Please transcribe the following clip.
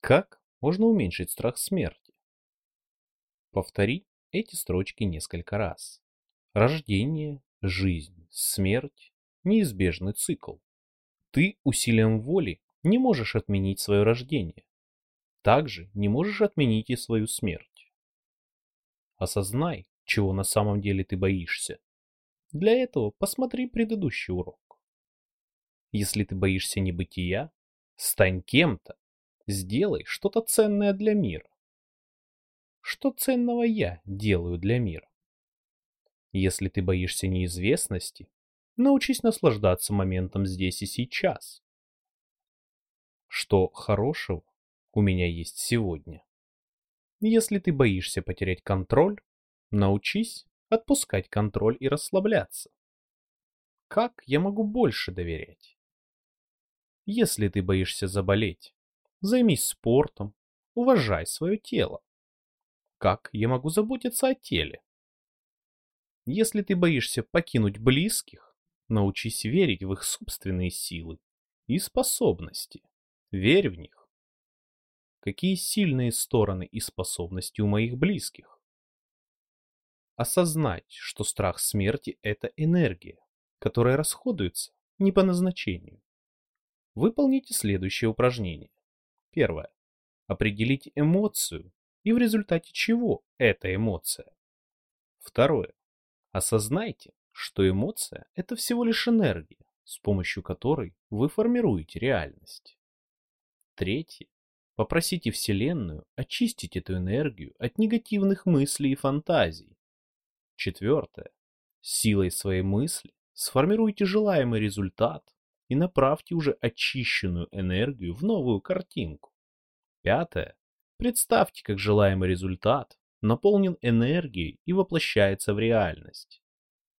Как можно уменьшить страх смерти? Повтори эти строчки несколько раз. Рождение, жизнь, смерть – неизбежный цикл. Ты усилием воли не можешь отменить свое рождение. Также не можешь отменить и свою смерть. Осознай, чего на самом деле ты боишься. Для этого посмотри предыдущий урок. Если ты боишься небытия, стань кем-то, Сделай что-то ценное для мира. Что ценного я делаю для мира? Если ты боишься неизвестности, научись наслаждаться моментом здесь и сейчас. Что хорошего у меня есть сегодня? Если ты боишься потерять контроль, научись отпускать контроль и расслабляться. Как я могу больше доверять? Если ты боишься заболеть, Займись спортом, уважай свое тело. Как я могу заботиться о теле? Если ты боишься покинуть близких, научись верить в их собственные силы и способности. Верь в них. Какие сильные стороны и способности у моих близких? Осознать, что страх смерти – это энергия, которая расходуется не по назначению. Выполните следующее упражнение. Первое. Определить эмоцию и в результате чего эта эмоция. Второе. Осознайте, что эмоция – это всего лишь энергия, с помощью которой вы формируете реальность. Третье. Попросите Вселенную очистить эту энергию от негативных мыслей и фантазий. Четвертое. Силой своей мысли сформируйте желаемый результат и направьте уже очищенную энергию в новую картинку. Пятое. Представьте, как желаемый результат наполнен энергией и воплощается в реальность.